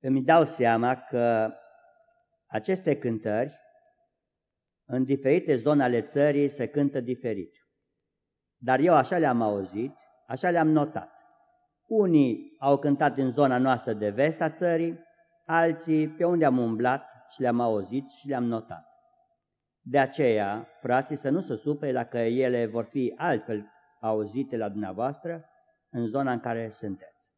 îmi dau seama că aceste cântări în diferite zone ale țării se cântă diferit. Dar eu așa le-am auzit, așa le-am notat. Unii au cântat în zona noastră de vest a țării, alții pe unde am umblat și le-am auzit și le-am notat. De aceea, frații, să nu se supere la că ele vor fi altfel auzite la dumneavoastră în zona în care sunteți.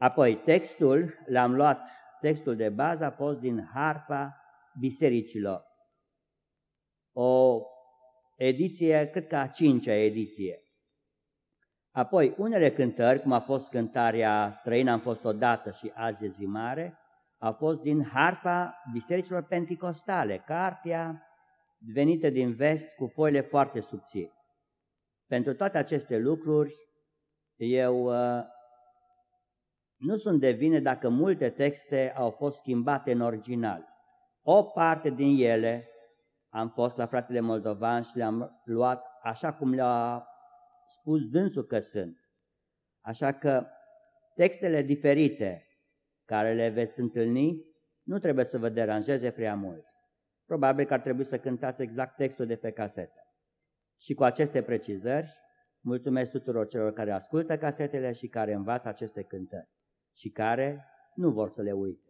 Apoi, textul, l-am luat, textul de bază a fost din Harfa Bisericilor. O ediție, cred că a cincea ediție. Apoi, unele cântări, cum a fost cântarea străină, am fost odată și azi e zi mare, a fost din harfa bisericilor penticostale, cartea venită din vest cu foile foarte subțiri. Pentru toate aceste lucruri, eu uh, nu sunt de vine dacă multe texte au fost schimbate în original. O parte din ele am fost la fratele moldovan și le-am luat așa cum le-a spus dânsul că sunt. Așa că textele diferite care le veți întâlni nu trebuie să vă deranjeze prea mult. Probabil că ar trebui să cântați exact textul de pe casetă. Și cu aceste precizări, mulțumesc tuturor celor care ascultă casetele și care învață aceste cântări și care nu vor să le uite.